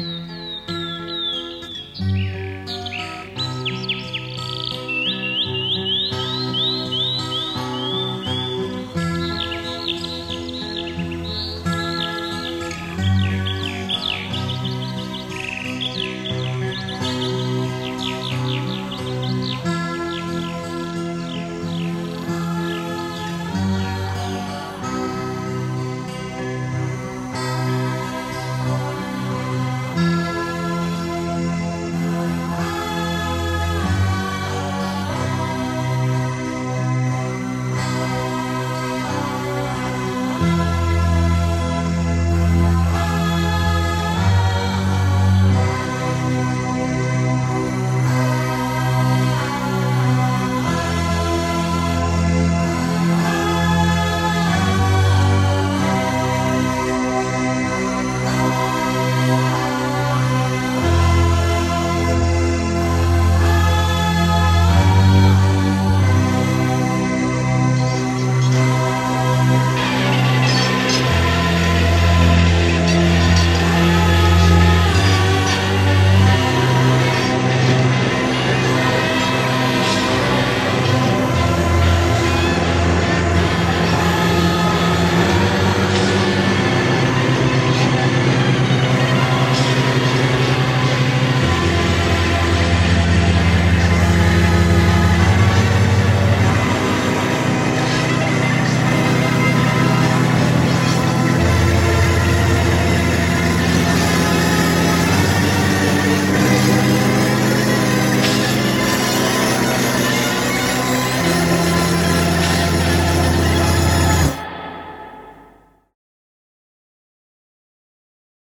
Mm-hmm.